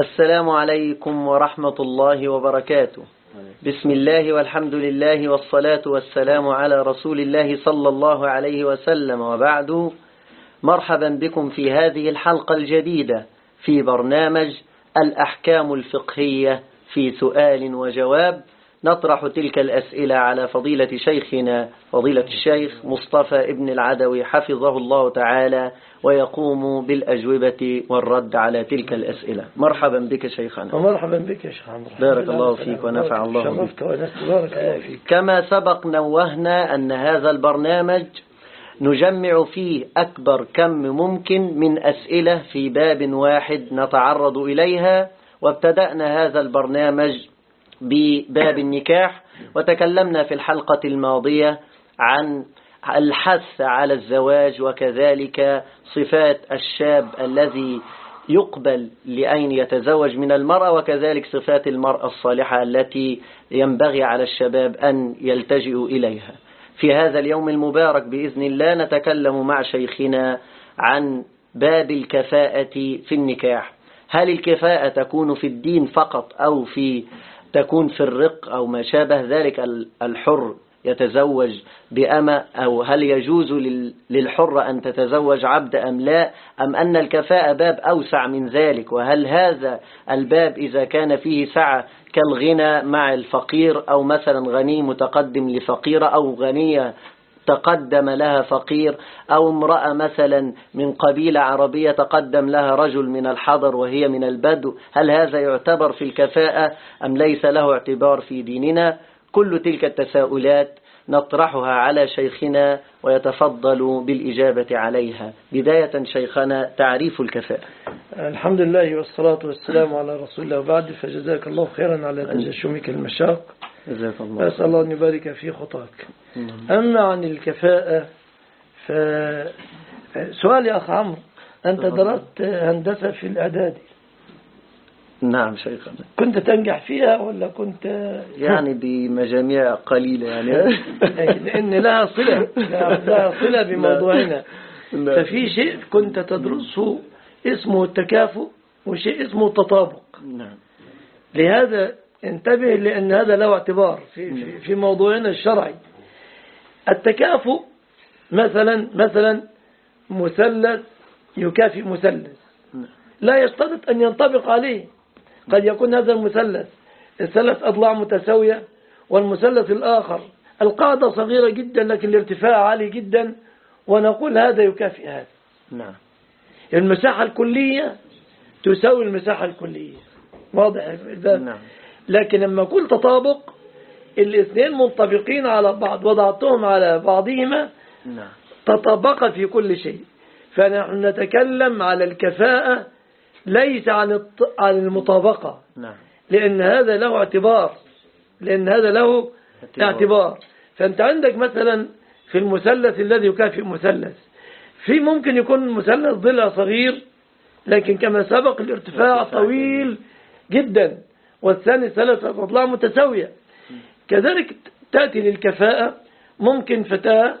السلام عليكم ورحمة الله وبركاته. بسم الله والحمد لله والصلاة والسلام على رسول الله صلى الله عليه وسلم. وبعد مرحبا بكم في هذه الحلقة الجديدة في برنامج الأحكام الفقهية في سؤال وجواب. نطرح تلك الأسئلة على فضيلة شيخنا فضيلة الشيخ مصطفى ابن العدوي حفظه الله تعالى ويقوم بالأجوبة والرد على تلك الأسئلة. مرحبا بك شيخنا. ومرحبا بك يا شيخ عمرو. بارك الله فيك ونفع الله بك. بارك الله فيك. كما سبق نوهنا أن هذا البرنامج نجمع فيه أكبر كم ممكن من أسئلة في باب واحد نتعرض إليها وابتدأنا هذا البرنامج بباب النكاح وتكلمنا في الحلقة الماضية عن الحث على الزواج وكذلك صفات الشاب الذي يقبل لأن يتزوج من المرأة وكذلك صفات المرأة الصالحة التي ينبغي على الشباب أن يلتجئوا إليها. في هذا اليوم المبارك بإذن الله نتكلم مع شيخنا عن باب الكفاءة في النكاح. هل الكفاءة تكون في الدين فقط أو في تكون في الرق أو ما شابه ذلك الحر يتزوج بأمة أو هل يجوز للحر أن تتزوج عبد أم لا أم أن الكفاءة باب أوسع من ذلك؟ وهل هذا الباب إذا كان فيه سعة كالغنى مع الفقير أو مثلا غني متقدم لفقيرة أو غنية تقدم لها فقير أو امرأة مثلا من قبيلة عربية تقدم لها رجل من الحضر وهي من البدو هل هذا يعتبر في الكفاءة أم ليس له اعتبار في ديننا؟ كل تلك التساؤلات نطرحها على شيخنا ويتفضل بالإجابة عليها. بداية شيخنا تعريف الكفاءة. الحمد لله والصلاة والسلام على رسول الله. وبعد فجزاك الله خيرا على تجشمك المشاق. جزاك الله أسأل الله أن يبارك في خطاك. أما عن الكفاءة فسؤال يا أخ عمرو أنت درست هندسة في الإعدادي. نعم شيخنا. كنت تنجح فيها ولا كنت؟ يعني بمجاميع قليلة يعني. لأن لها صلة لها صلة بموضوعنا. نعم. ففي شيء كنت تدرسه اسمه التكافؤ وشيء اسمه التطابق. نعم. لهذا انتبه لأن هذا له اعتبار في, في, في موضوعنا الشرعي. التكافؤ مثلا مثلا مثلث يكافئ مثلث. نعم. لا يشترط أن ينطبق عليه. قد يكون هذا المثلث. الثلاث أضلاع متساوية والمثلث الآخر. القاعدة صغيرة جدا لكن الارتفاع عالي جدا ونقول هذا يكافئ هذا. نعم. المساحة الكلية تساوي المساحة الكلية. واضح ده نعم. لكن لما أقول تطابق الاثنين منطبقين على بعض وضعتهم على بعضهما نعم. تطابق في كل شيء. فنحن نتكلم على الكفاءة ليس عن عن المطابقة. نعم. لأن هذا له اعتبار. لأن هذا له اعتبار. فأنت عندك مثلا في المثلث الذي يكافئ مثلث. في ممكن يكون مثلث ضلع صغير لكن كما سبق الارتفاع ارتفاع طويل جدا. والثاني ثلاثة أضلاع متساوية. كذلك تأتي للكفاءة ممكن فتاة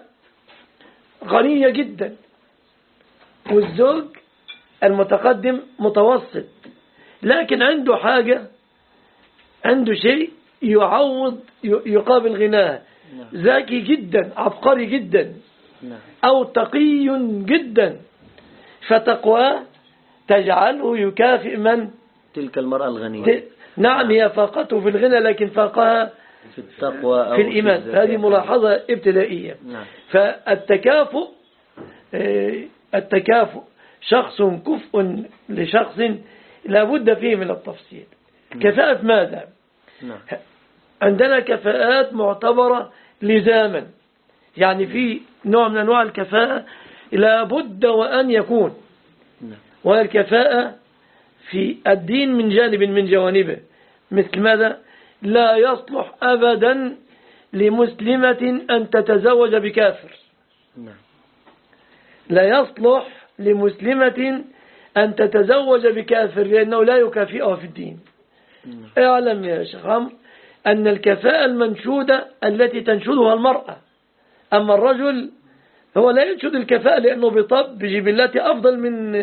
غنية جدا. والزوج المتقدم متوسط. لكن عنده حاجة عنده شيء يعوض يقابل غناه نعم. ذكي جدا عبقري جدا. نعم. أو تقي جدا. فتقواه تجعله يكافئ من؟ تلك المرأة الغنية. نعم هي فاقته في الغنى لكن فاقها في التقوى في الإيمان. الزكاة. هذه ملاحظة ابتدائية. نعم. فالتكافؤ آه، التكافؤ شخص كفء لشخص لابد فيه من التفصيل. كفاءة ماذا؟ نعم. عندنا كفاءات معتبرة لزاما. يعني في نوع من أنواع الكفاءة لابد وأن يكون. نعم. والكفاءة في الدين من جانب من جوانبه. مثل ماذا؟ لا يصلح أبدا لمسلمة أن تتزوج بكافر. نعم. لا يصلح لمسلمة أن تتزوج بكافر لأنه لا يكافئها في الدين. نعم. اعلم يا شيخ عمرو أن الكفاءة المنشودة التي تنشدها المرأة. أما الرجل هو لا ينشد الكفاءة لأنه بطب بجبلته أفضل من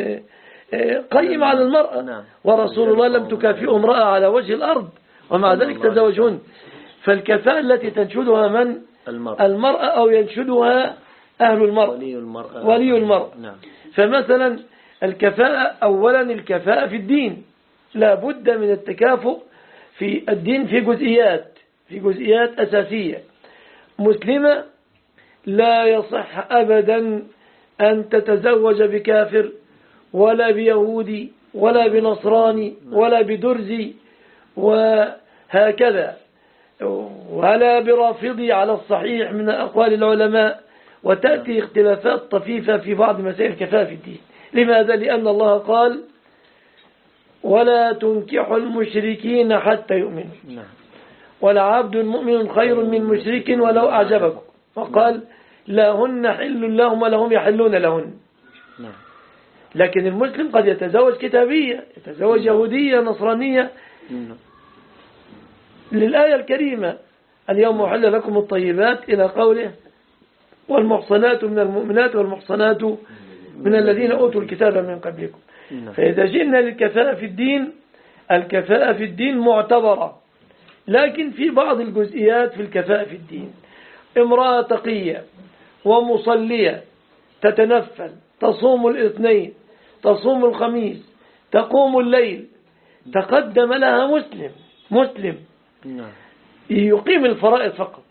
قيم على المرأة. نعم. ورسول الله لم تكافئ امرأة على وجه الأرض. ومع ذلك تزوجهن. فالكفاءة التي تنشدها من؟ المرأة. المرأة أو ينشدها أهل المرأة. ولي المرأة. ولي المرأة. نعم. فمثلا الكفاءة أولا الكفاءة في الدين. لا بد من التكافؤ في الدين في جزئيات في جزئيات أساسية. مسلمة لا يصح أبدا أن تتزوج بكافر. ولا بيهودي ولا بنصراني ولا بدرزي وهكذا. ولا برافضي على الصحيح من أقوال العلماء وتأتي اختلافات طفيفة في بعض مسائل كفاف الدين. لماذا؟ لأن الله قال ولا تنكحوا المشركين حتى يؤمنوا. نعم. ولا عبد مؤمن خير من مشرك ولو أعجبكم وقال لا هن حل لهم ولا هم يحلون لهن. نعم. لكن المسلم قد يتزوج كتابية يتزوج يهودية نصرانية. للآية الكريمة اليوم أحل لكم الطيبات إلى قوله والمحصنات من المؤمنات والمحصنات من الذين أوتوا الكتاب من قبلكم نعم. فإذا جئنا للكفاءة في الدين الكفاءة في الدين معتبرة لكن في بعض الجزئيات في الكفاءة في الدين امرأة تقية ومصلية تتنفل تصوم الاثنين تصوم الخميس تقوم الليل. تقدم لها مسلم مسلم. نعم. يقيم الفرائض فقط.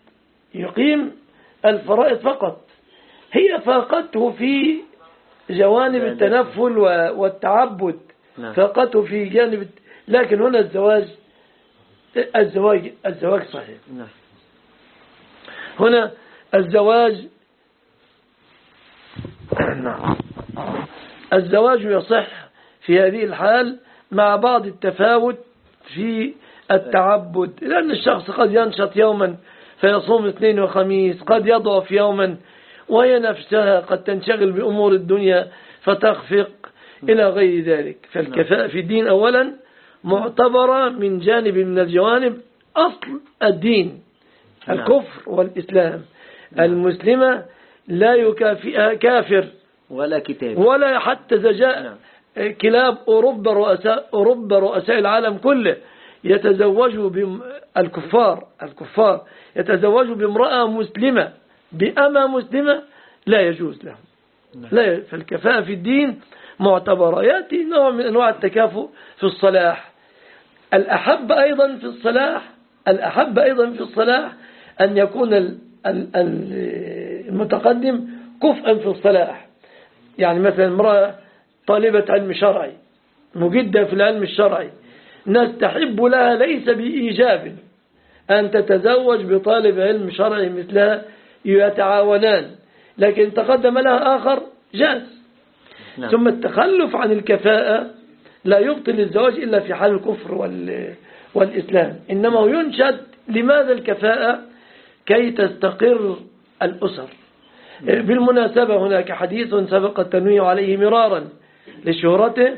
يقيم الفرائض فقط. هي فاقته في جوانب التنفل والتعبد. نعم. فاقته في جانب لكن هنا الزواج الزواج الزواج صحيح. نعم. هنا الزواج نعم. الزواج يصح في هذه الحال مع بعض التفاوت في التعبد. لأن الشخص قد ينشط يوما فيصوم اثنين وخميس قد يضعف يوما وهي نفسها قد تنشغل بأمور الدنيا فتخفق إلى غير ذلك. فالكفاءة في الدين أولا معتبرة من جانب من الجوانب أصل الدين نعم. الكفر والإسلام. المسلمة لا يكافئها كافر. ولا كتاب. ولا حتى إذا جاء نعم. كلاب أوروبا رؤساء أوروبا رؤساء العالم كله يتزوجوا بم... الكفار الكفار يتزوجوا بامرأة مسلمة بأمة مسلمة لا يجوز لهم. لا ي... فالكفاءة في الدين معتبرة. يأتي نوع من أنواع التكافؤ في الصلاح. الأحب أيضا في الصلاح الأحب أيضا في الصلاح أن يكون ال- ال- ال- المتقدم كفءا في الصلاح. يعني مثلا امرأة طالبة علم شرعي مجدة في العلم الشرعي نستحب لها ليس بإيجاب أن تتزوج بطالب علم شرعي مثلها يتعاونان لكن تقدم لها آخر جاز. نعم. ثم التخلف عن الكفاءة لا يبطل الزواج إلا في حال الكفر وال والإسلام. إنما ينشد لماذا الكفاءة؟ كي تستقر الأسر. بالمناسبة هناك حديث سبق التنويه عليه مرارا لشهرته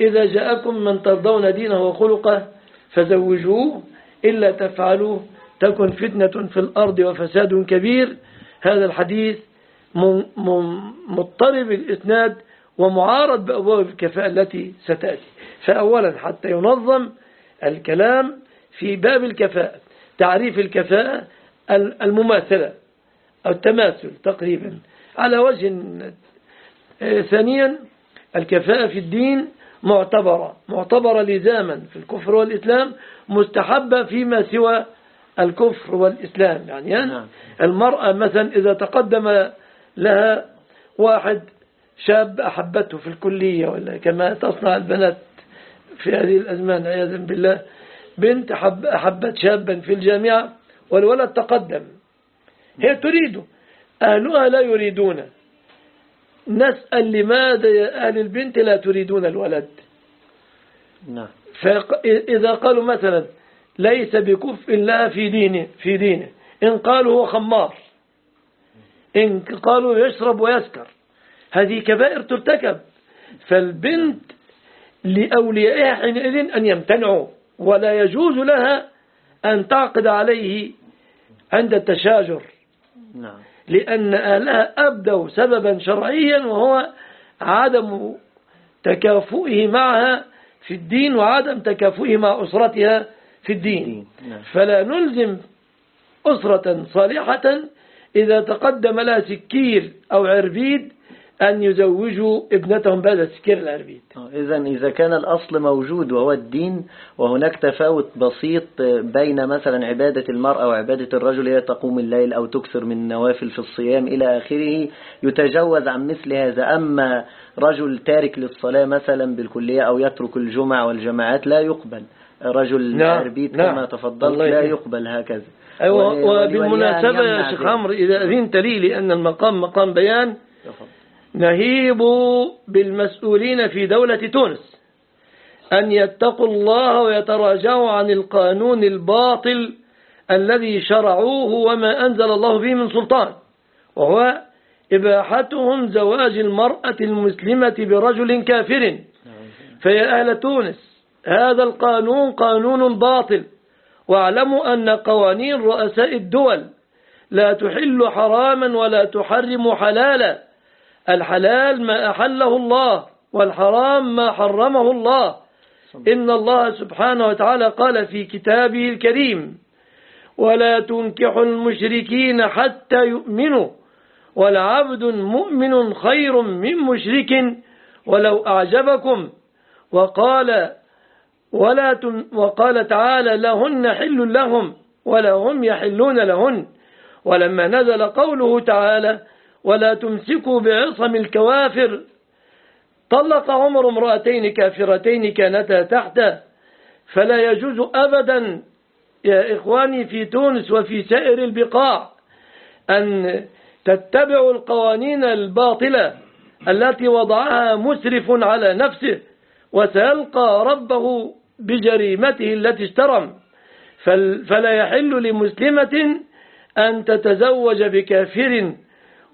إذا جاءكم من ترضون دينه وخلقه فزوجوه إلا تفعلوه تكن فتنة في الأرض وفساد كبير. هذا الحديث مضطرب الإسناد ومعارض بأبواب الكفاءة التي ستأتي. فأولا حتى ينظم الكلام في باب الكفاءة تعريف الكفاءة ال- المماثلة. أو التماثل تقريبا. على وجه ثانيا الكفاءة في الدين معتبرة معتبرة لزاما في الكفر والإسلام مستحبة فيما سوى الكفر والإسلام. يعني نعم. المرأة مثلا إذا تقدم لها واحد شاب أحبته في الكلية ولا كما تصنع البنات في هذه الأزمان عياذا بالله بنت أحب أحبت شابا في الجامعة والولد تقدم. هي تريده أهلها لا يريدونه نسأل لماذا يا أهل البنت لا تريدون الولد؟ نعم. فإذا قالوا مثلا ليس بكفء لها في دينه في دينه. إن قالوا هو خمار. إن قالوا يشرب ويسكر. هذه كبائر ترتكب. فالبنت لأوليائها حينئذ أن يمتنعوا. ولا يجوز لها أن تعقد عليه عند التشاجر. لأن أهلها أبدوا سببا شرعيا وهو عدم تكافؤه معها في الدين وعدم تكافؤه مع أسرتها في الدين. نعم. فلا نلزم أسرة صالحة إذا تقدم لها سكير أو عربيد أن يزوجوا ابنتهم بهذا السكير العربيد إذا إذا كان الأصل موجود وهو الدين وهناك تفاوت بسيط بين مثلا عبادة المرأة وعبادة الرجل هي تقوم الليل أو تكثر من النوافل في الصيام إلى آخره يتجوز عن مثل هذا أما رجل تارك للصلاة مثلا بالكلية أو يترك الجمع والجماعات لا يقبل رجل نعم، عربيد نعم. كما تفضلت لا. يقبل هكذا أيوة وبالمناسبة يا شيخ. عمرو إذا أذنت لي لأن المقام مقام بيان تفضل. نهيب بالمسؤولين في دولة تونس أن يتقوا الله ويتراجعوا عن القانون الباطل الذي شرعوه وما أنزل الله به من سلطان وهو إباحتهم زواج المرأة المسلمة برجل كافر. فيا أهل تونس هذا القانون قانون باطل. واعلموا أن قوانين رؤساء الدول لا تحل حراما ولا تحرم حلالا. الحلال ما أحله الله والحرام ما حرمه الله. إن الله سبحانه وتعالى قال في كتابه الكريم ولا تنكحوا المشركين حتى يؤمنوا ولعبد مؤمن خير من مشرك ولو أعجبكم. وقال ولا وقال تعالى لهن حل لهم ولا هم يحلون لهن. ولما نزل قوله تعالى ولا تمسكوا بعصم الكوافر. طلق عمر امرأتين كافرتين كانتا تحته. فلا يجوز أبدا يا إخواني في تونس وفي سائر البقاع أن تتبعوا القوانين الباطلة التي وضعها مسرف على نفسه وسيلقى ربه بجريمته التي اشترم فل- فلا يحل لمسلمة أن تتزوج بكافر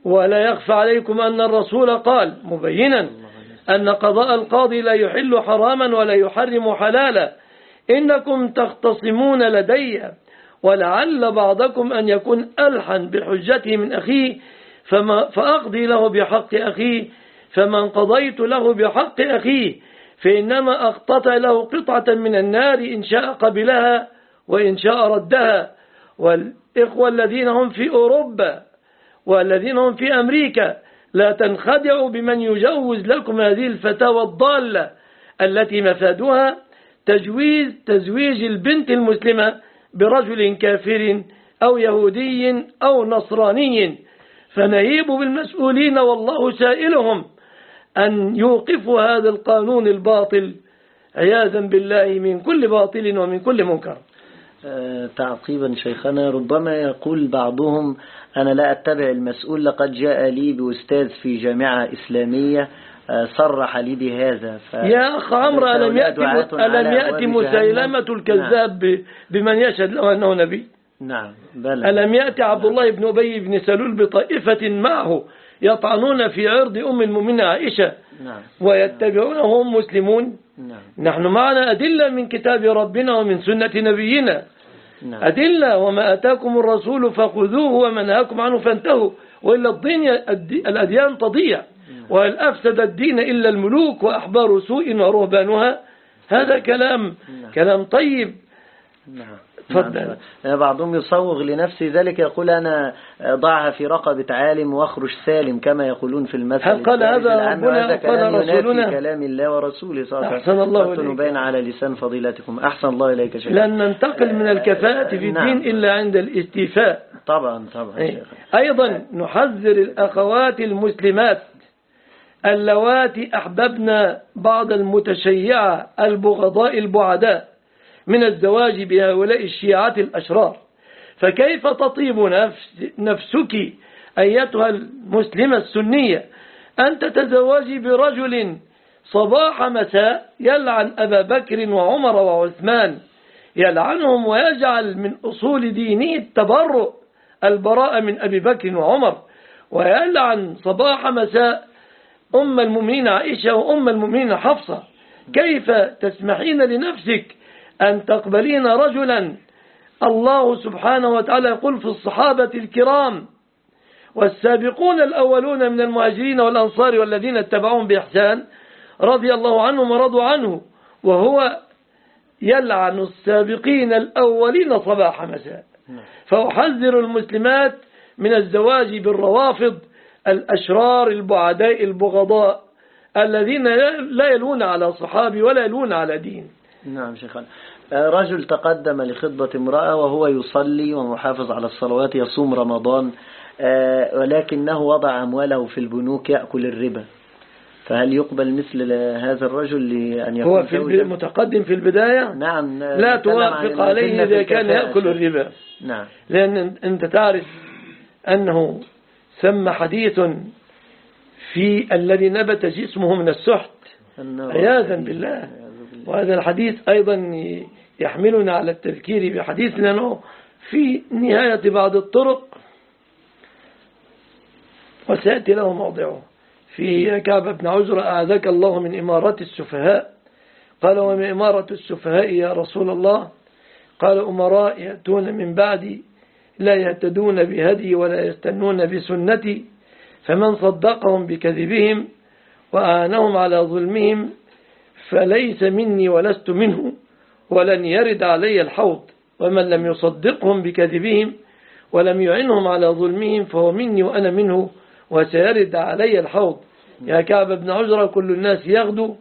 ولا يخفى عليكم أن الرسول قال مبينا أن قضاء القاضي لا يحل حراما ولا يحرم حلالا. إنكم تختصمون لدي ولعل بعضكم أن يكون ألحن بحجته من أخيه فما فأقضي له بحق أخيه فمن قضيت له بحق أخيه فإنما أقتطع له قطعة من النار إن شاء قبلها وإن شاء ردها. والإخوة الذين هم في أوروبا والذين هم في أمريكا. لا تنخدعوا بمن يجوز لكم هذه الفتاوى الضالة التي مفادها تجويز تزويج البنت المسلمة برجل كافر أو يهودي أو نصراني. فنهيب بالمسؤولين والله سائلهم أن يوقفوا هذا القانون الباطل عياذا بالله من كل باطل ومن كل منكر. آه، تعقيبا شيخنا ربما يقول بعضهم أنا لا أتبع المسؤول لقد جاء لي بأستاذ في جامعة إسلامية آه، صرح لي بهذا. يا أخ عمرو ألم يأتي, ألم يأتي مسيلمة. الكذاب ب- بمن يشهد له أنه نبي؟ نعم, نعم بلى. ألم يأتي عبد الله بن أبي بن سلول بطائفة معه يطعنون في عرض أم المؤمنين عائشة نعم. ويتبعونهم مسلمون؟ نعم. نحن معنا أدلة من كتاب ربنا ومن سنة نبينا. نعم. أدلة وما أتاكم الرسول فخذوه وما نهاكم عنه فانتهوا. وإلا الدين الدي- الأديان تضيع. وهل أفسد الدين إلا الملوك وأحبار سوء ورهبانها؟ هذا كلام. كلام طيب. نعم تفضل. نعم. بعضهم يصوغ لنفسه ذلك يقول أنا ضعها في رقبة عالم وأخرج سالم كما يقولون في المثل هل قال هذا ربنا وهذا أو قال رسولنا؟ كلام الله ورسوله صلى الله عليه أحسن الله وسلم إليك. بين على لسان فضيلتكم أحسن الله إليك شيخ لن ننتقل من الكفاءة في نعم. الدين إلا عند الاستيفاء طبعا طبعا إيه. شيخ أيضا نحذر الأخوات المسلمات اللواتي أحببن بعض المتشيعة البغضاء البعداء من الزواج بهؤلاء الشيعة الأشرار. فكيف تطيب نفس نفسك أيتها المسلمة السنية؟ أن تتزوجي برجل صباح مساء يلعن أبا بكر وعمر وعثمان يلعنهم ويجعل من أصول دينه التبرؤ البراء من أبي بكر وعمر ويلعن صباح مساء أم المؤمنين عائشة وأم المؤمنين حفصة. كيف تسمحين لنفسك أن تقبلين رجلا. الله سبحانه وتعالى يقول في الصحابة الكرام والسابقون الأولون من المهاجرين والأنصار والذين اتبعوهم بإحسان رضي الله عنهم ورضوا عنه وهو يلعن السابقين الأولين صباح مساء. فأحذر المسلمات من الزواج بالروافض الأشرار البعداء البغضاء الذين لا يلون على صحابي ولا يلون على دين. نعم شيخنا. آه، رجل تقدم لخطبة امرأة وهو يصلي ومحافظ على الصلوات يصوم رمضان آه، ولكنه وضع أمواله في البنوك يأكل الربا. فهل يقبل مثل هذا الرجل لأن يكون هو في متقدم في البداية؟ نعم لا توافق عليه إذا كان يأكل الربا. نعم. لأن أنت تعرف أنه ثم حديث في الذي نبت جسمه من السحت عياذا بالله. وهذا الحديث أيضا يحملنا على التذكير بحديث لأنه في نهاية بعض الطرق. وسيأتي له موضعه. في كعب بن عزر أعذك الله من إمارة السفهاء. قال ومن إمارة السفهاء يا رسول الله؟ قال أمراء يأتون من بعدي لا يهتدون بهدي ولا يستنون بسنتي فمن صدقهم بكذبهم وأعانهم على ظلمهم فليس مني ولست منه ولن يرد علي الحوض ومن لم يصدقهم بكذبهم ولم يعنهم على ظلمهم فهو مني وأنا منه وسيرد علي الحوض. يا كعب بن عجرة كل الناس يغدو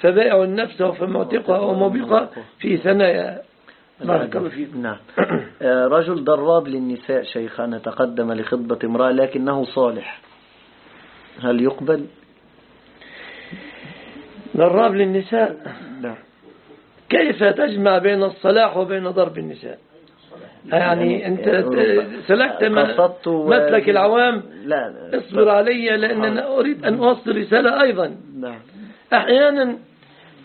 فبائع النفس فمعتقها ومبقى في ثنايا. بارك نعم. آه، رجل ضراب للنساء شيخنا تقدم لخطبة امرأة لكنه صالح. هل يقبل؟ ضراب للنساء. نعم كيف تجمع بين الصلاح وبين ضرب النساء؟ يعني, يعني أنت سلكت مسلك العوام. لا اصبر علي لأن أنا أريد أن أوصل رسالة أيضا. نعم أحيانا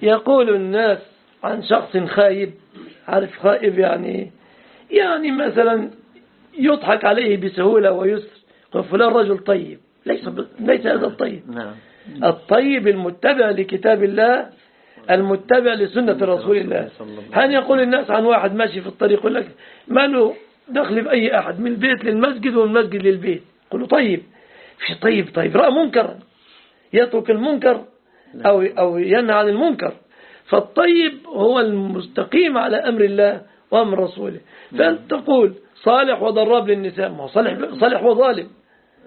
يقول الناس عن شخص خايب عارف خائب يعني يعني مثلا يضحك عليه بسهولة ويسر. فلان رجل طيب ليس ليس هذا الطيب. نعم. الطيب المتبع لكتاب الله المتبع لسنة رسول الله. هل يقول الناس عن واحد ماشي في الطريق يقول لك ما له دخل بأي أحد من البيت للمسجد ومن المسجد للبيت؟ له طيب. في طيب طيب رأى منكرا يترك المنكر أو, أو ينهى عن المنكر. فالطيب هو المستقيم على أمر الله وأمر رسوله. فأنت تقول صالح وضراب للنساء ما هو صالح, صالح وظالم.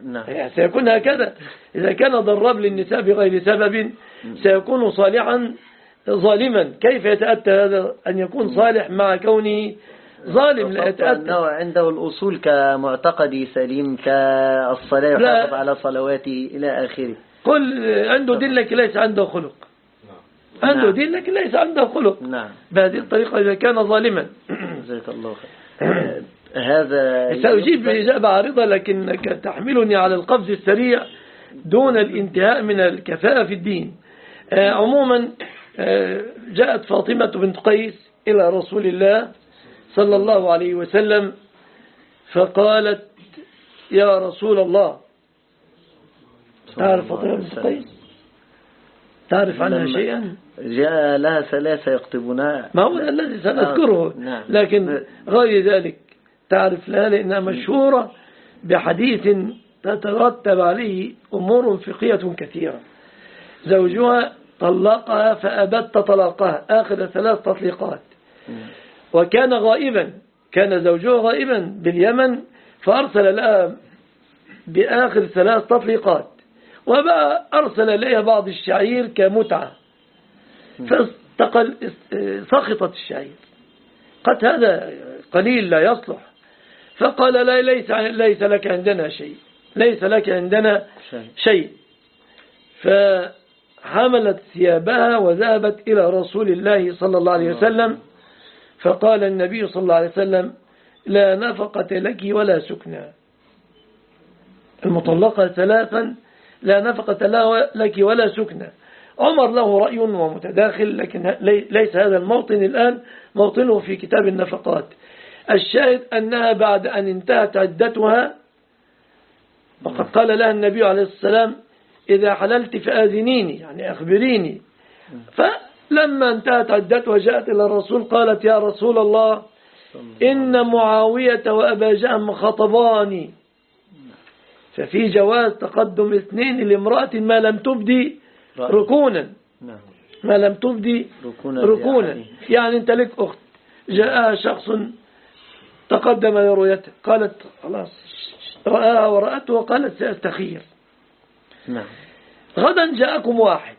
نعم. يعني سيكون هكذا. إذا كان ضراب للنساء بغير سبب سيكون صالحا ظالما. كيف يتأتى هذا؟ أن يكون صالح مع كونه ظالم لا يتأتى. عنده الأصول كمعتقدي سليم كالصلاة يحافظ على صلواته إلى آخره. قل عنده دين ليس عنده خلق. عنده نعم. دين لكن ليس عنده خلق. نعم. بهذه الطريقة إذا كان ظالما. جزاك الله خير. هذا سأجيب بإجابة عارضة لكنك تحملني على القفز السريع دون الانتهاء من الكفاءة في الدين. آه، عموما آه، جاءت فاطمة بنت قيس إلى رسول الله صلى الله عليه وسلم فقالت يا رسول الله. تعرف فاطمة بنت قيس؟ تعرف عنها شيئا؟ جاء لها ثلاثة يقطبونها ما هو الذي سنذكره. آه، نعم. لكن غير ذلك. تعرف لها لأنها مشهورة بحديث تترتب عليه أمور فقهية كثيرة. زوجها طلقها فأبت طلاقها آخر ثلاث تطليقات. وكان غائبا كان زوجها غائبا باليمن فأرسل لها بآخر ثلاث تطليقات. وبقى أرسل إليها بعض الشعير كمتعة. فاستقل سخطت الشعير. قد هذا قليل لا يصلح. فقال لا ليس, ليس لك عندنا شيء. ليس لك عندنا شيء. فحملت ثيابها وذهبت إلى رسول الله صلى الله عليه وسلم. فقال النبي صلى الله عليه وسلم لا نفقة لك ولا سكنى. المطلقة ثلاثا لا نفقة لك ولا سكنة عمر له رأي ومتداخل لكن لي- ليس هذا الموطن الآن. موطنه في كتاب النفقات. الشاهد أنها بعد أن انتهت عدتها وقد قال لها النبي عليه السلام إذا حللت فآذنيني يعني أخبريني. فلما انتهت عدتها جاءت إلى الرسول قالت يا رسول الله إن معاوية وأبا جهم خطباني. ففي جواز تقدم اثنين لامرأة ما لم تبدي. ركونا. نعم. ما لم تبدي ركونا. يعني أنت لك أخت جاءها شخص تقدم لرؤيته قالت خلاص. رآها ورأته وقالت سأستخير نعم. غدا جاءكم واحد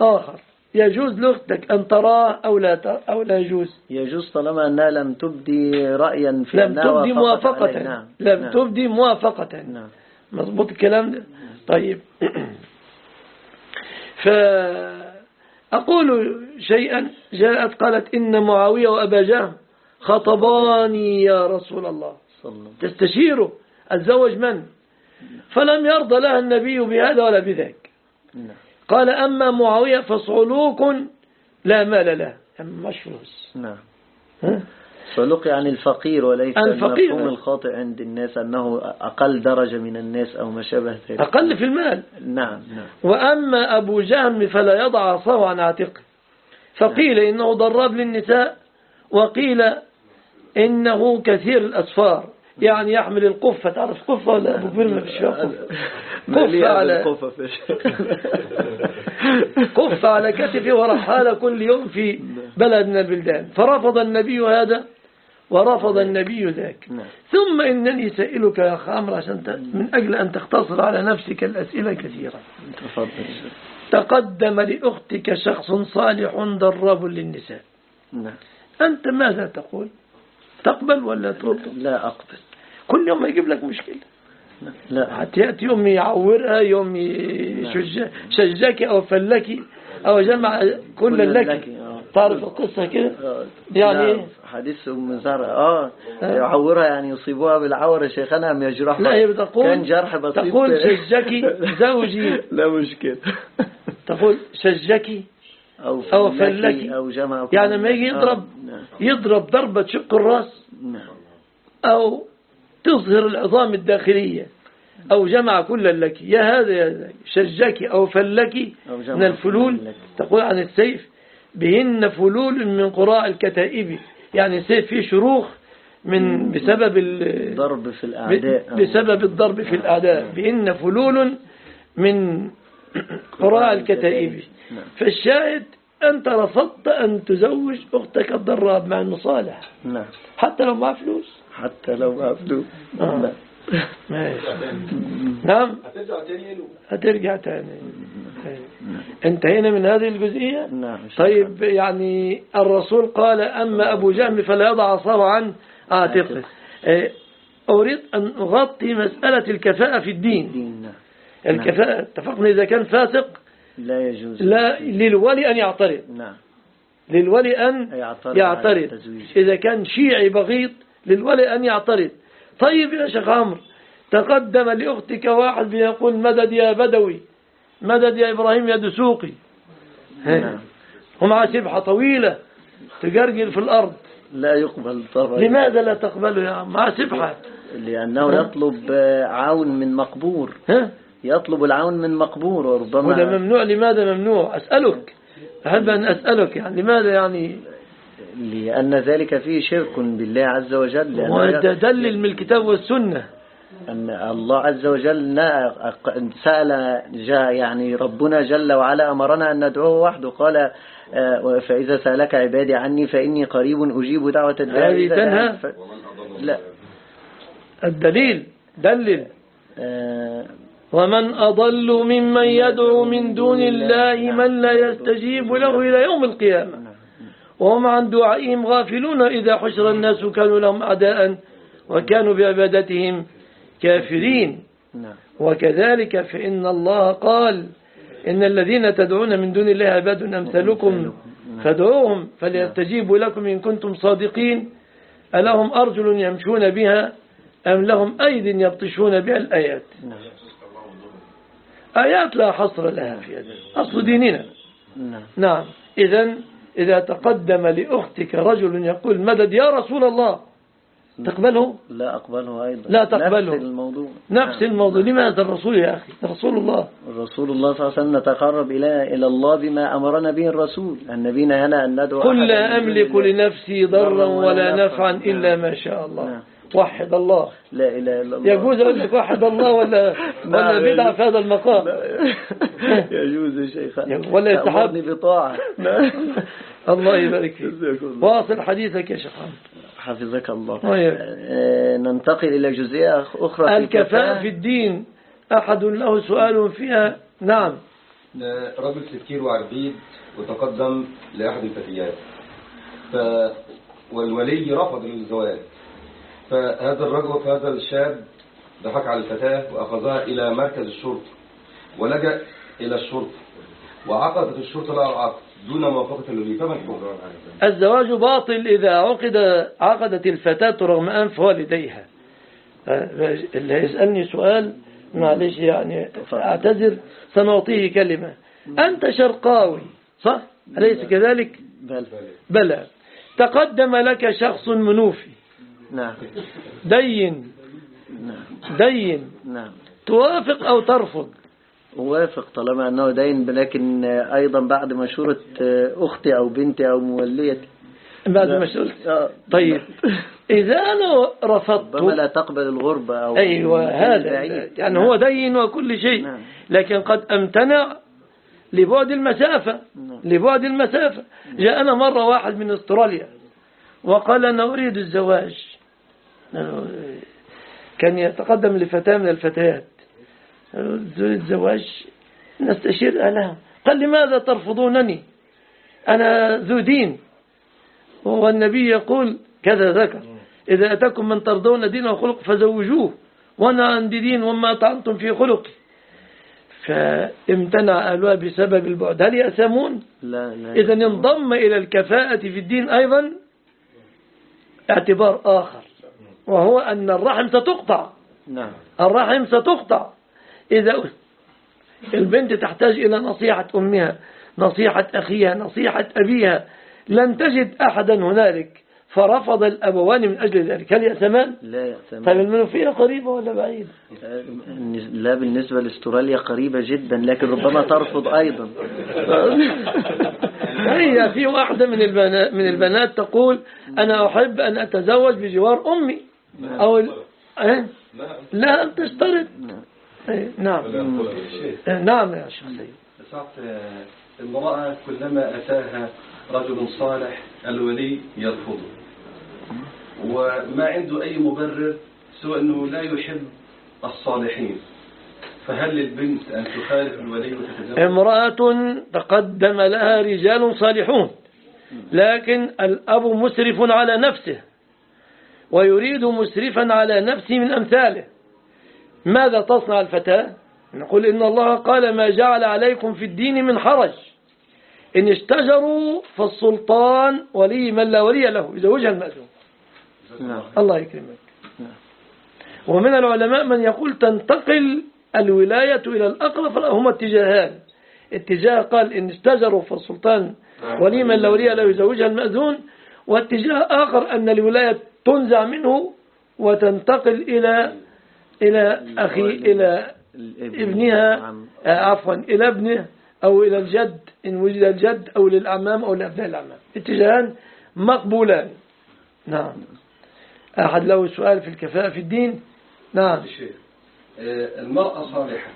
آخر. يجوز لأختك أن تراه أو لا تر- أو لا يجوز؟ يجوز طالما أنها لم تبدي رأيا في لم تبدي موافقة. نعم. لم نعم. تبدي موافقة. نعم. مظبوط الكلام ده؟ طيب. فأقول شيئا. جاءت قالت إن معاوية وأبا جهم خطباني يا رسول الله. تستشيره الزوج من؟ فلم يرضى لها النبي بهذا ولا بذاك. نعم. قال أما معاوية فصعلوك لا مال له. أما مش فلوس. نعم. ها؟ صلوك يعني الفقير وليس الفقير. المفهوم الخاطئ عند الناس أنه أقل درجة من الناس أو ما شابه ذلك. أقل في المال. نعم نعم. وأما أبو جهم فلا يضع عصاه عن عاتقه فقيل إنه ضراب للنساء وقيل إنه كثير الأسفار. يعني يحمل القفة. تعرف قفة ولا أبو كبير ما فيش فيها قفة؟ قفة على قفة على كتفه ورحالة كل يوم في بلد من البلدان. فرفض النبي هذا ورفض النبي ذاك. نعم. ثم إنني سائلك يا خامر عشان ت- من أجل أن تختصر على نفسك الأسئلة كثيرة. تقدم لأختك شخص صالح ضراب للنساء. نعم. أنت ماذا تقول؟ تقبل ولا ترد؟ لا أقبل. كل يوم يجيب لك مشكلة. لا. حتى يأتي يوم يعورها يوم يشج- شجك أو فلك أو جمع كل لك. آه. تعرف القصة كده؟ آه، يعني؟ حديث أم زرع. آه. يعورها يعني يصيبوها بالعور يا شيخنا أم يجرحها. لا هي بتقول كان جرح بسيط. تقول شجك زوجي. لا مشكلة. تقول شجك أو أو فلك فلك. أو جمع يعني ما يجي آه، يضرب يضرب ضربة شق الراس نعم أو تظهر العظام الداخلية أو جمع كل لك. يا هذا يا ذاك شجك أو فلك من الفلول. تقول عن السيف. بهن فلول من قراء الكتائب. يعني السيف فيه شروخ من بسبب ال- ضرب في الأعداء. بسبب الضرب في الأعداء. بهن فلول من قراء الكتائب. نعم. فالشاهد أنت رفضت أن تزوج أختك الضراب مع أنه صالح. نعم. حتى لو معه فلوس. حتى لو ما فلوس. آه. نعم. ماشي. نعم. هترجع تاني له هترجع تاني. انتهينا من هذه الجزئية؟ نعم. طيب يعني الرسول قال أما أبو جهم فلا يضع عصاه عن عاتقه أريد أن أغطي مسألة الكفاءة في الدين. دين نعم. الكفاءة اتفقنا إذا كان فاسق لا يجوز لا للولي أن يعترض. نعم. للولي أن يعترض. إذا كان شيعي بغيض للولي أن يعترض. طيب يا شيخ عمرو تقدم لأختك واحد بيقول مدد يا بدوي مدد يا إبراهيم يا دسوقي نعم. ومع سبحة طويلة تجرجر في الأرض. لا يقبل طبعا لماذا لا تقبله يا عم؟ مع سبحة. لأنه يطلب عون من مقبور. ها؟ يطلب العون من مقبور وربما ممنوع لماذا ممنوع؟ أسألك. أحب أن أسألك يعني لماذا يعني؟ لأن ذلك فيه شرك بالله عز وجل لأن وده دلل من الكتاب والسنة. أن الله عز وجل سأل جاء يعني ربنا جل وعلا أمرنا أن ندعوه وحده. قال آه، فإذا سألك عبادي عني فإني قريب أجيب دعوة الداعي هذه تنهى؟ ف... لا. الدليل دلل. آه، ومن أضل ممن يدعو من دون الله من لا يستجيب له إلى يوم القيامة. وهم عن دعائهم غافلون إذا حشر الناس كانوا لهم أعداء وكانوا بعبادتهم كافرين. نعم. وكذلك فإن الله قال إن الذين تدعون من دون الله عباد أمثالكم فادعوهم فليستجيبوا لكم إن كنتم صادقين. ألهم أرجل يمشون بها أم لهم أيد يبطشون بها الآيات؟ نعم. آيات لا حصر لها في هذا أصل ديننا. نعم. نعم. إذا إذا تقدم لأختك رجل يقول مدد يا رسول الله. تقبله؟ لا أقبله أيضا. لا تقبله. نفس الموضوع. نفس نعم. الموضوع. لماذا الرسول يا أخي؟ رسول الله. الرسول الله صلى الله عليه وسلم نتقرب إلى إلى الله بما أمرنا به الرسول. النبي نهانا أن ندعو قل لا أملك. لنفسي ضرا ولا نفعا. إلا ما شاء الله. نعم. وحد الله. لا إله إلا الله. يجوز أقول لك وحد الله ولا ولا. بدعة في هذا المقام. يجوز يا شيخ. ولا يستحب. بطاعة. الله يبارك فيك. واصل حديثك يا شيخ حمد. حفظك الله. طيب. آه، ننتقل إلى جزئية أخرى في الكفاءة في الدين. أحد له سؤال فيها. نعم. رجل سكير وعربيد وتقدم لأحد الفتيات. ف... والولي رفض الزواج فهذا الرجل فهذا الشاب ضحك على الفتاة وأخذها إلى مركز الشرطة ولجأ إلى الشرطة وعقدت الشرطة له العقد دون موافقة الولي فما الحكم؟ الزواج باطل إذا عقد عقدت الفتاة رغم أنف والديها اللي يسألني سؤال معلش يعني أعتذر سنعطيه كلمة أنت شرقاوي صح؟ أليس كذلك؟ بل بلى تقدم لك شخص منوفي نعم. دين. نعم. دين. نعم. توافق أو ترفض؟ أوافق طالما أنه دين لكن أيضا بعد مشورة أختي أو بنتي أو موليتي بعد. ما قلت آه. طيب. إذا أنا رفضت ربما لا تقبل الغربة أو أيوة هذا البعيد. يعني نعم. هو دين وكل شيء. نعم. لكن قد أمتنع لبعد المسافة. نعم. لبعد المسافة. جاءنا مرة واحد من أستراليا وقال أنا أريد الزواج. كان يتقدم لفتاة من الفتيات. أريد الزواج نستشير لها قال لماذا ترفضونني؟ أنا ذو دين. والنبي يقول كذا ذكر إذا أتاكم من ترضون دين وخلق فزوجوه. وأنا عندي دين وما طعنتم في خلقي. فامتنع أهلها بسبب البعد. هل يأسمون لا لا إذا انضم إلى الكفاءة في الدين أيضا اعتبار آخر. وهو أن الرحم ستقطع. نعم. الرحم ستقطع. إذا البنت تحتاج إلى نصيحة أمها نصيحة أخيها نصيحة أبيها. لن تجد أحدا هنالك. فرفض الأبوان من أجل ذلك. هل يأسمان؟ لا يأتمن طيب المنوفية قريبة ولا بعيدة؟ لا بالنسبة لأستراليا قريبة جدا لكن ربما ترفض أيضا. هي في واحدة من البنات, من البنات تقول أنا أحب أن أتزوج بجوار أمي. أو ال... أه؟ لا أن تشترط إيه، نعم. إيه، نعم يا شيخ سيد. ساعة المرأة كلما أتاها رجل صالح الولي يرفضه. وما عنده أي مبرر سوى أنه لا يحب الصالحين. فهل للبنت أن تخالف الولي وتتزوج؟ امرأة تقدم لها رجال صالحون لكن الأب مسرف على نفسه. ويريد مسرفا على نفسه من أمثاله. ماذا تصنع الفتاة؟ نقول إن الله قال ما جعل عليكم في الدين من حرج. إن اشتجروا فالسلطان ولي من لا ولي له. يزوجها المأذون. نعم. الله يكرمك. ومن العلماء من يقول تنتقل الولاية إلى الأقرب فهما اتجاهان. اتجاه قال إن استجروا فالسلطان ولي من لا ولي له يزوجها المأذون. واتجاه آخر أن الولاية تنزع منه وتنتقل إلى إلى أخي إلى. ابنها نعم. آه، عفوا إلى ابنه أو إلى الجد إن وجد الجد أو للأعمام أو لأبناء الأعمام اتجاهان مقبولان نعم أحد له سؤال في الكفاءة في الدين نعم. آه، المرأة صالحة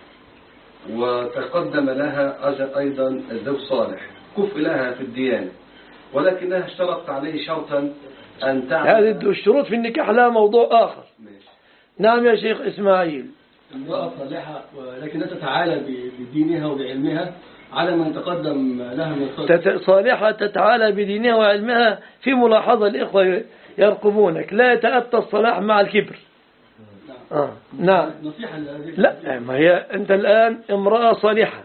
وتقدم لها أيضا الزوج صالح كفء لها في الديانة ولكنها اشترطت عليه شرطا أن تعمل. هذه الشروط في النكاح لها موضوع آخر. ماشي. نعم يا شيخ إسماعيل. امرأة صالحة ولكن لا تتعالى بدينها وبعلمها على من تقدم لها من الصالح صالحة تتعالى بدينها وعلمها في ملاحظة الإخوة يرقبونك. لا يتأتى الصلاح مع الكبر. آه. نعم. نصيحة لا ما هي أنت الآن امرأة صالحة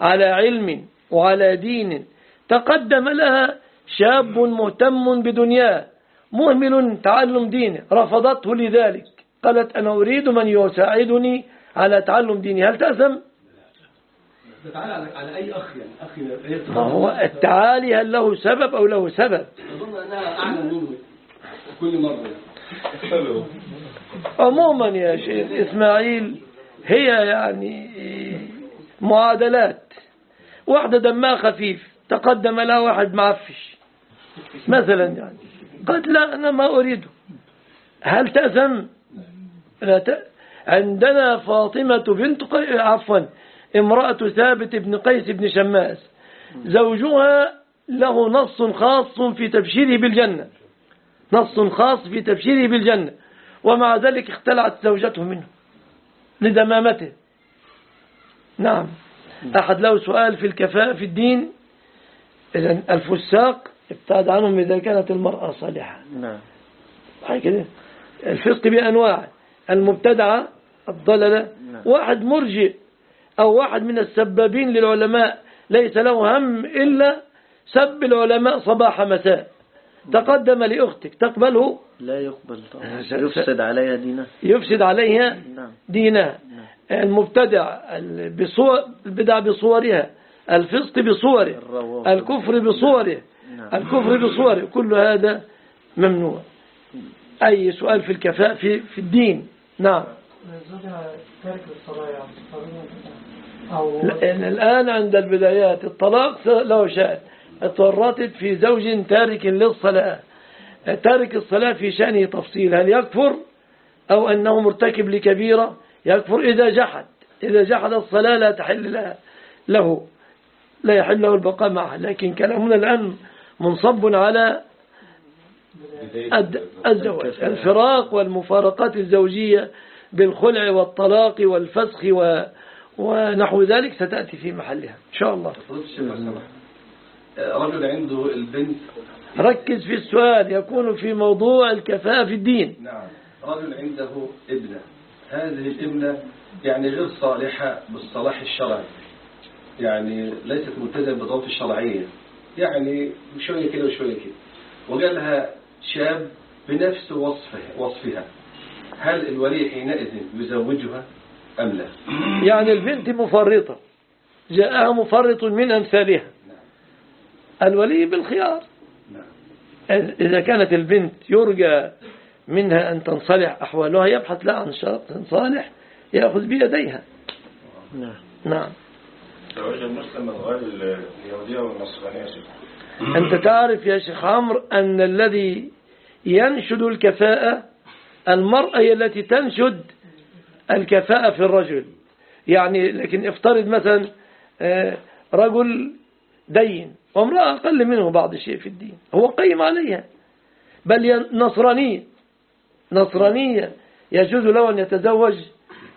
على علم وعلى دين تقدم لها شاب مهتم بدنياه. مهمل تعلم دينه رفضته لذلك. قالت أنا أريد من يساعدني على تعلم ديني. هل تأثم؟ على, على أي أخ يعني؟ أخ هي ما هو التعالي هل له سبب أو له سبب؟ أظن أنها أعلم منه كل مرة يعني. عموما يا شيخ إسماعيل هي يعني معادلات. واحدة دمها خفيف تقدم لها واحد معفش. مثلا يعني. قد لا أنا ما أريده. هل تأثم؟ لا ت... عندنا فاطمة بنت قي... عفوا امرأة ثابت بن قيس بن شماس. زوجها له نص خاص في تبشيره بالجنة. نص خاص في تبشيره بالجنة. ومع ذلك اختلعت زوجته منه لدمامته. نعم. أحد له سؤال في الكفاءة في الدين؟ إذن الفساق ابتعد عنهم إذا كانت المرأة صالحة. نعم. كده؟ الفسق بأنواع. المبتدعة الضللة واحد مرجئ أو واحد من السبابين للعلماء. ليس له هم إلا سب العلماء صباح مساء. تقدم لأختك. تقبله؟ لا يقبل طبعا. يفسد عليها دينها. يفسد عليها نعم. دينها. المبتدع بصور البدع بصورها. الفسق بصوره. الكفر بصوره. نعم. الكفر بصوره كل هذا ممنوع. أي سؤال في الكفاء في, في الدين. نعم. يعني الآن عند البدايات الطلاق له شأن اتورطت في زوج تارك للصلاة. تارك الصلاة في شأنه تفصيل. هل يكفر؟ أو أنه مرتكب لكبيرة؟ يكفر إذا جحد. إذا جحد الصلاة لا تحل لها له. لا يحل له البقاء معها لكن كلامنا الآن منصب على الزواج. الفراق والمفارقات الزوجية بالخلع والطلاق والفسخ و ونحو ذلك ستأتي في محلها. إن شاء الله. رجل عنده البنت. ركز في السؤال. يكون في موضوع الكفاءة في الدين. نعم. رجل عنده ابنة. هذه الابنة يعني غير صالحة بالصلاح الشرعي. يعني ليست ملتزمة بالضبط الشرعية. يعني شوية كده وشوية كده. وجالها شاب بنفس وصفها وصفها. هل الولي حينئذ يزوجها أم لا؟ يعني البنت مفرطة. جاءها مفرط من أمثالها. الولي بالخيار. نعم. إذا كانت البنت يرجى منها أن تنصلح أحوالها يبحث لها عن شرط صالح يأخذ بيديها. نعم. نعم. المسلم من غير اليهودية والنصرانية. أنت تعرف يا شيخ عمرو أن الذي ينشد الكفاءة المرأة هي التي تنشد الكفاءة في الرجل. يعني لكن افترض مثلا آه، رجل دين وامرأة أقل منه بعض الشيء في الدين هو قيم عليها. بل نصرانية نصرانية يجوز له أن يتزوج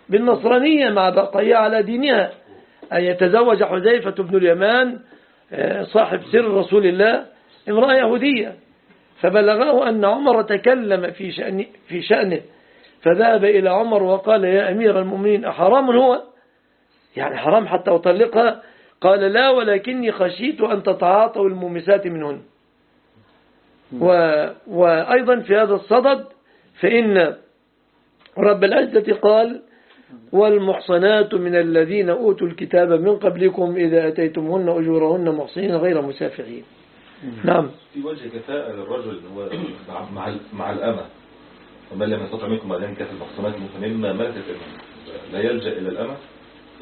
بالنصرانية مع بقية على دينها. أن يتزوج حذيفة بن اليمان آه، صاحب سر رسول الله امرأة يهودية. فبلغه أن عمر تكلم في شأن في شأنه. فذهب إلى عمر وقال يا أمير المؤمنين أحرام هو؟ يعني حرام حتى أطلقها. قال لا ولكني خشيت أن تتعاطوا المومسات منهن. و وأيضا في هذا الصدد فإن رب العزة قال والمحصنات من الذين أوتوا الكتاب من قبلكم إذا أتيتمهن أجورهن محصنين غير مسافحين. نعم. في وجه كفاءة للرجل هو مع مع, الأمة. ومن لم يستطع منكم أن ينكح المحصنات ملكت الأمة لا يلجأ إلى الأمة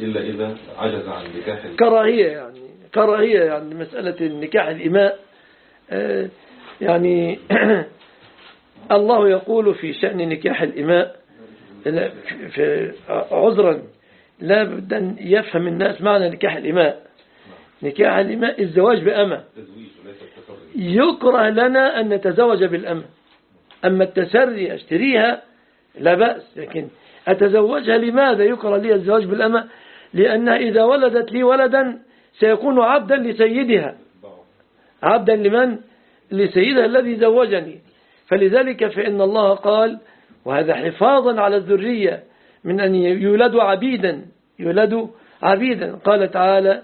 إلا إذا عجز عن نكاح كراهية يعني. كراهية يعني مسألة النكاح الإماء. آه، يعني الله يقول في شأن نكاح الإماء في- عذرا لا بد أن يفهم الناس معنى نكاح الإماء. نكاح الإماء الزواج بأمة. يكره لنا أن نتزوج بالأمة. أما التسري أشتريها لا بأس لكن أتزوجها لماذا يكره لي الزواج بالأمة؟ لأنها إذا ولدت لي ولدا سيكون عبدا لسيدها. عبدا لمن؟ لسيدها الذي زوجني. فلذلك فإن الله قال وهذا حفاظا على الذرية من أن يولدوا عبيدا يولدوا عبيدا. قال تعالى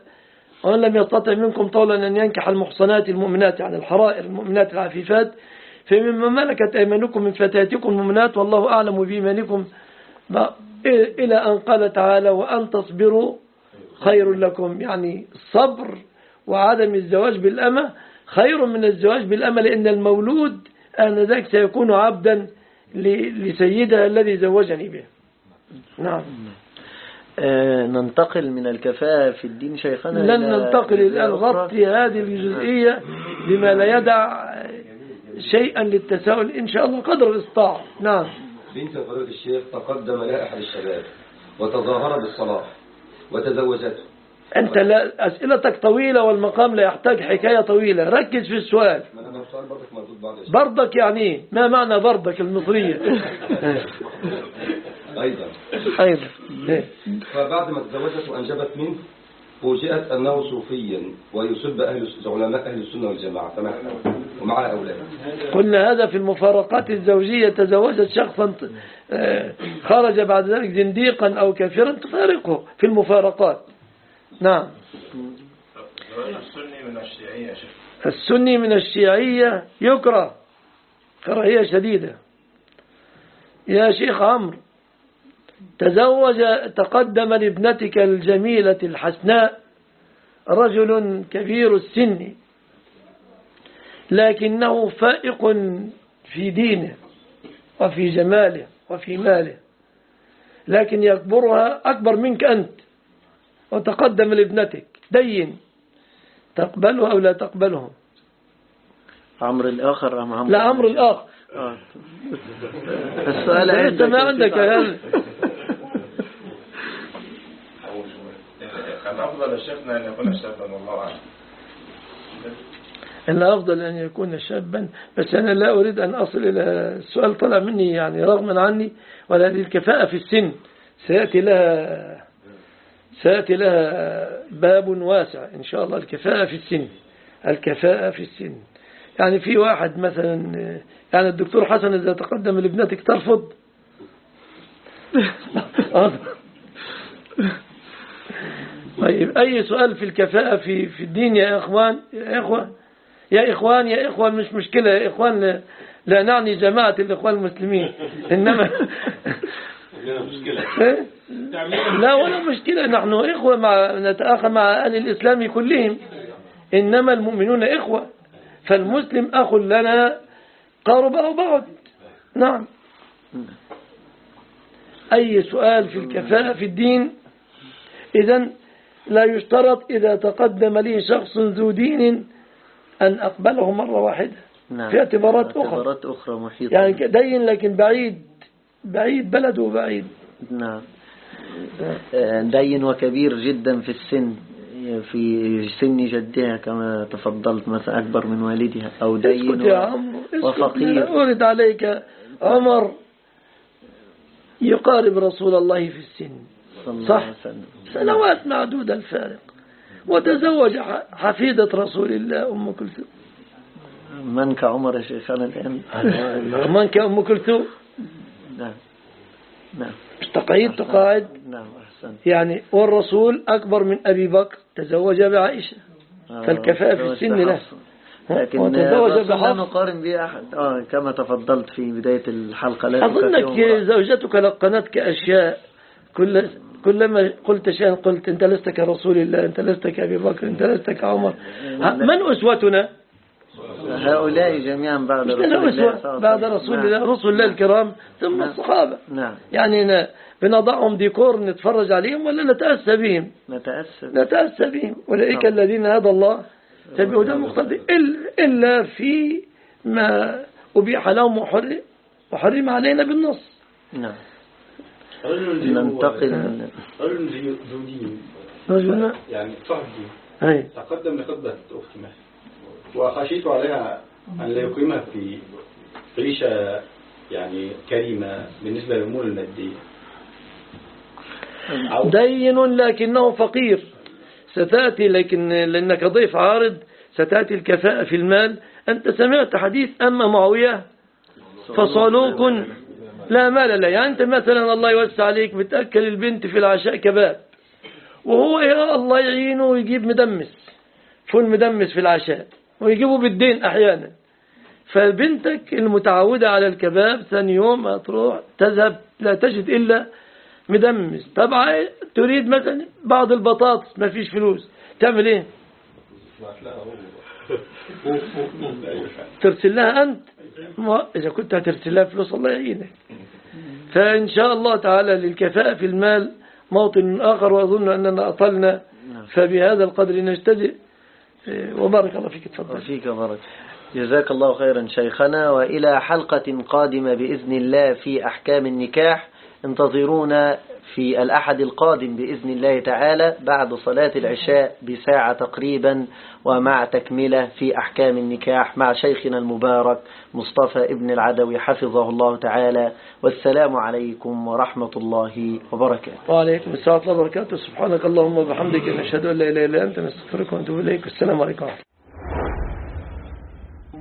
ومن لم يستطع منكم طولا أن ينكح المحصنات المؤمنات يعني الحرائر المؤمنات العفيفات فمما ملكت أيمانكم من فتياتكم المؤمنات والله أعلم بإيمانكم. إلى أن قال تعالى وأن تصبروا خير لكم. يعني الصبر وعدم الزواج بالأمة خير من الزواج بالأمة لأن المولود آنذاك سيكون عبدا لسيدها الذي زوجني به. نعم. آه ننتقل من الكفاءة في الدين شيخنا لن ننتقل الآن غطي هذه الجزئية بما لا يدع شيئا للتساؤل إن شاء الله قدر الاستطاعة نعم. بنت فضيلة الشيخ تقدم لها أحد الشباب وتظاهر بالصلاح وتزوجته. أنت لا أسئلتك طويلة والمقام لا يحتاج حكاية طويلة. ركز في السؤال. برضك يعني إيه؟ ما معنى برضك المصرية؟ أيضا. أيضا. فبعد ما تزوجت وأنجبت منه فوجئت أنه صوفيا ويسب أهل علماء أهل السنة والجماعة. فمات ومعها أولاد. قلنا هذا في المفارقات الزوجية. تزوجت شخصا آه، خرج بعد ذلك زنديقا أو كافرا تفارقه في المفارقات. نعم. السني من الشيعية السني من الشيعية يكره كراهية شديدة. يا شيخ عمرو تزوج تقدم لابنتك الجميلة الحسناء رجل كبير السن لكنه فائق في دينه وفي جماله وفي ماله لكن يكبرها أكبر منك أنت. وتقدم لابنتك. دين. تقبله أو لا تقبله. عمر الآخر أم عمر لا عمر الآخر. آه. السؤال أنت ما عندك هل. كان أفضل يا أن يكون شابا والله أعلم. أن أفضل أن يكون شابا بس أنا لا أريد أن أصل إلى السؤال طلع مني يعني رغما عني ولا هذه الكفاءة في السن. سيأتي لها سيأتي لها باب واسع إن شاء الله الكفاءة في السن الكفاءة في السن يعني في واحد مثلا يعني الدكتور حسن إذا تقدم لابنتك ترفض طيب أي سؤال في الكفاءة في في الدين يا إخوان يا إخوة يا إخوان يا إخوان مش مشكلة يا إخوان لا نعني جماعة الإخوان المسلمين إنما؟ لا ولا مشكلة. نحن إخوة مع نتآخى مع أهل الإسلام كلهم. إنما المؤمنون إخوة. فالمسلم أخ لنا قرب أو بعد. نعم. أي سؤال في الكفاءة في الدين؟ إذا لا يشترط إذا تقدم لي شخص ذو دين أن أقبله مرة واحدة. نعم. في اعتبارات أخرى. اعتبارات أخرى محيطة. يعني دين لكن بعيد. بعيد بلده بعيد. نعم. آه، دين وكبير جدا في السن في سن جدها كما تفضلت مثلا أكبر من والدها أو دين يا عمرو. وفقير. أرد عليك عمر يقارب رسول الله في السن. صح؟ سنوات معدودة الفارق. وتزوج حفيدة رسول الله أم كلثوم. من كعمر يا شيخنا الآن. من كأم كلثوم؟ نعم. نعم. مش تقعيد تقاعد؟ نعم أحسنت. يعني والرسول أكبر من أبي بكر تزوج بعائشة. آه، فالكفاءة في السن له. لكن وتزوج لا نقارن به أحد. آه كما تفضلت في بداية الحلقة لا أظنك زوجتك لقنتك أشياء. كل كلما قلت شيئا قلت أنت لست كرسول الله أنت لست كأبي بكر أنت لست كعمر. من أسوتنا؟ هؤلاء جميعا بعد رسول الله صلى الله بعد عليه رسول وسلم. الله رسول الله الكرام ثم نعم. الصحابة. نعم. يعني ن- بنضعهم ديكور نتفرج عليهم ولا نتأسى بهم؟ نتأسف نتأسى بهم. أولئك نعم. الذين هدى الله. فبهدى مقتدي. إلا- إلا في ما أبيح لهم وحرم وحرم علينا بالنص. نعم. ننتقل رجل زي ذو دين. رجل يعني صاحب دين. أي. تقدم لخطبة أختي مثلا وخشيت عليها أن لا يقيمها في عيشة يعني كريمة بالنسبة للأمور المادية. دين لكنه فقير. ستأتي لكن لأنك ضيف عارض ستأتي الكفاءة في المال. أنت سمعت حديث أما معاوية؟ فصالوك لا مال له يعني أنت مثلا الله يوسع عليك بتأكل البنت في العشاء كباب. وهو يا الله يعينه ويجيب مدمس فول مدمس في العشاء. ويجيبه بالدين أحيانا. فبنتك المتعودة على الكباب ثاني يوم تروح تذهب لا تجد إلا مدمس. طبعا تريد مثلا بعض البطاطس ما فيش فلوس. تعمل إيه؟ ترسل لها أنت. ما إذا كنت هترسل لها فلوس الله يعينك. فإن شاء الله تعالى للكفاءة في المال موطن آخر وأظن أننا أطلنا. فبهذا القدر نجتزئ. وبارك الله فيك تفضل. وفيك بارك جزاك الله خيرا شيخنا وإلى حلقة قادمة بإذن الله في أحكام النكاح. انتظرونا في الأحد القادم بإذن الله تعالى بعد صلاة العشاء بساعة تقريبا ومع تكملة في أحكام النكاح مع شيخنا المبارك مصطفى ابن العدوي حفظه الله تعالى. والسلام عليكم ورحمة الله وبركاته. وعليكم السلام ورحمة الله وبركاته. سبحانك اللهم وبحمدك نشهد أن لا إله إلا أنت نستغفرك ونتوب إليك. السلام عليكم